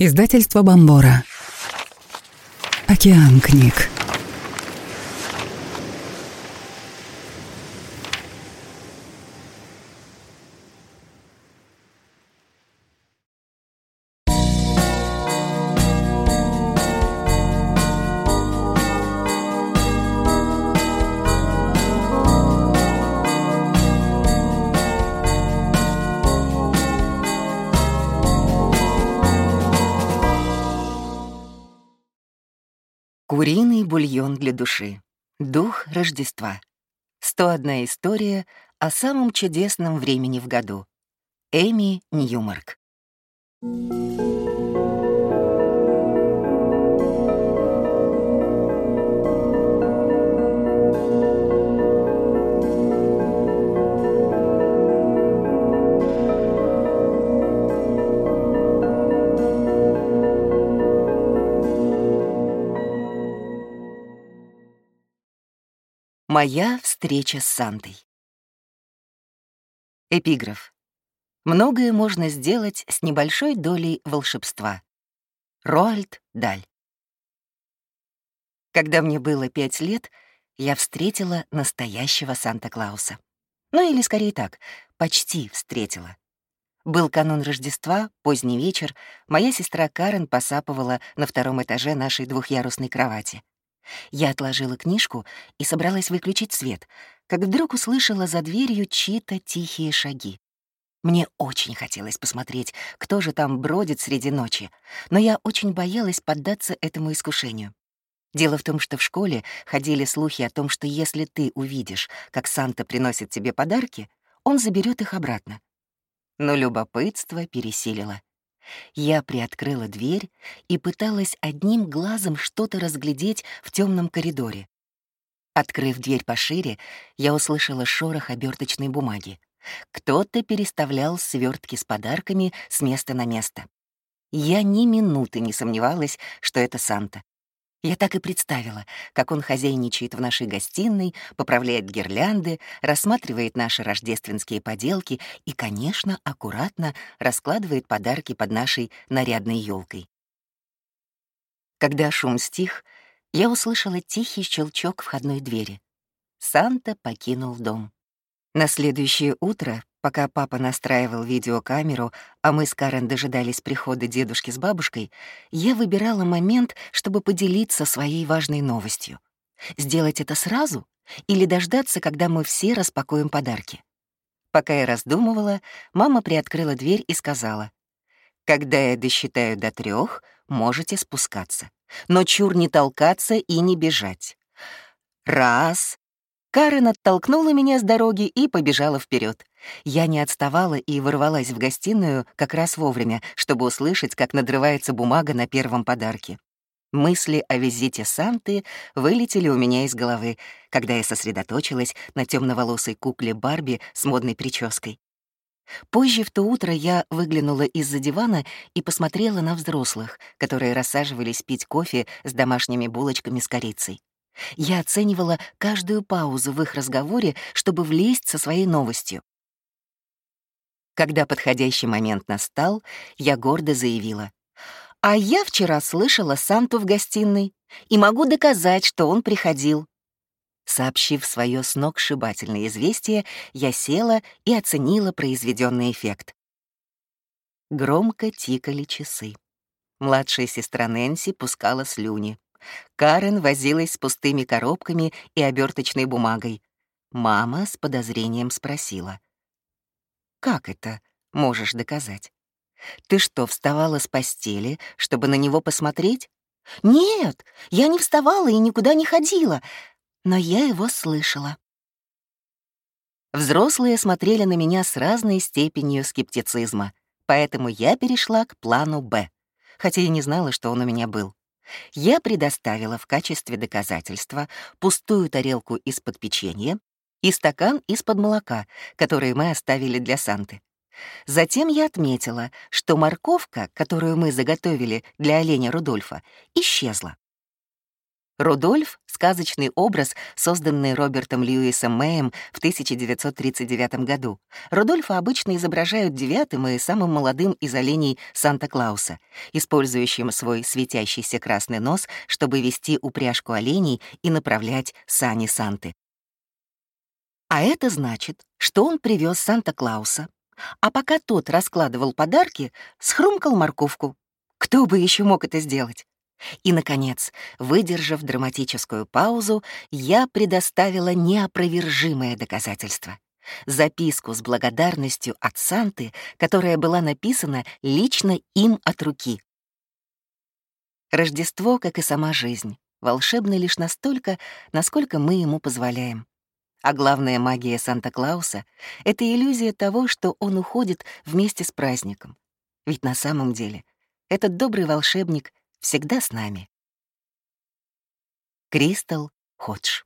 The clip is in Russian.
Издательство Бомбора. Океан книг. Куриный бульон для души. Дух Рождества. 101 история о самом чудесном времени в году. Эми Ньюмарк. Моя встреча с Сантой. Эпиграф. Многое можно сделать с небольшой долей волшебства. Роальд Даль. Когда мне было пять лет, я встретила настоящего Санта-Клауса. Ну или скорее так, почти встретила. Был канун Рождества, поздний вечер, моя сестра Карен посапывала на втором этаже нашей двухъярусной кровати. Я отложила книжку и собралась выключить свет, как вдруг услышала за дверью чьи-то тихие шаги. Мне очень хотелось посмотреть, кто же там бродит среди ночи, но я очень боялась поддаться этому искушению. Дело в том, что в школе ходили слухи о том, что если ты увидишь, как Санта приносит тебе подарки, он заберет их обратно. Но любопытство пересилило. Я приоткрыла дверь и пыталась одним глазом что-то разглядеть в темном коридоре. Открыв дверь пошире, я услышала шорох оберточной бумаги. Кто-то переставлял свертки с подарками с места на место. Я ни минуты не сомневалась, что это Санта. Я так и представила, как он хозяйничает в нашей гостиной, поправляет гирлянды, рассматривает наши рождественские поделки и, конечно, аккуратно раскладывает подарки под нашей нарядной елкой. Когда шум стих, я услышала тихий щелчок входной двери. Санта покинул дом. На следующее утро Пока папа настраивал видеокамеру, а мы с Карен дожидались прихода дедушки с бабушкой, я выбирала момент, чтобы поделиться своей важной новостью. Сделать это сразу или дождаться, когда мы все распакуем подарки? Пока я раздумывала, мама приоткрыла дверь и сказала, «Когда я досчитаю до трех, можете спускаться, но чур не толкаться и не бежать. Раз, Карен оттолкнула меня с дороги и побежала вперед. Я не отставала и ворвалась в гостиную как раз вовремя, чтобы услышать, как надрывается бумага на первом подарке. Мысли о визите Санты вылетели у меня из головы, когда я сосредоточилась на темноволосой кукле Барби с модной прической. Позже в то утро я выглянула из-за дивана и посмотрела на взрослых, которые рассаживались пить кофе с домашними булочками с корицей. Я оценивала каждую паузу в их разговоре, чтобы влезть со своей новостью. Когда подходящий момент настал, я гордо заявила. «А я вчера слышала Санту в гостиной и могу доказать, что он приходил». Сообщив свое сногсшибательное известие, я села и оценила произведенный эффект. Громко тикали часы. Младшая сестра Нэнси пускала слюни. Карен возилась с пустыми коробками и оберточной бумагой. Мама с подозрением спросила. «Как это можешь доказать? Ты что, вставала с постели, чтобы на него посмотреть?» «Нет, я не вставала и никуда не ходила, но я его слышала». Взрослые смотрели на меня с разной степенью скептицизма, поэтому я перешла к плану «Б», хотя и не знала, что он у меня был. Я предоставила в качестве доказательства пустую тарелку из-под печенья и стакан из-под молока, которые мы оставили для Санты. Затем я отметила, что морковка, которую мы заготовили для оленя Рудольфа, исчезла. Рудольф — сказочный образ, созданный Робертом Льюисом Мэем в 1939 году. Рудольфа обычно изображают девятым и самым молодым из оленей Санта-Клауса, использующим свой светящийся красный нос, чтобы вести упряжку оленей и направлять сани Санты. А это значит, что он привез Санта-Клауса, а пока тот раскладывал подарки, схрумкал морковку. Кто бы еще мог это сделать? И, наконец, выдержав драматическую паузу, я предоставила неопровержимое доказательство. Записку с благодарностью от Санты, которая была написана лично им от руки. Рождество, как и сама жизнь, волшебно лишь настолько, насколько мы ему позволяем. А главная магия Санта-Клауса — это иллюзия того, что он уходит вместе с праздником. Ведь на самом деле этот добрый волшебник всегда с нами. Кристал Ходж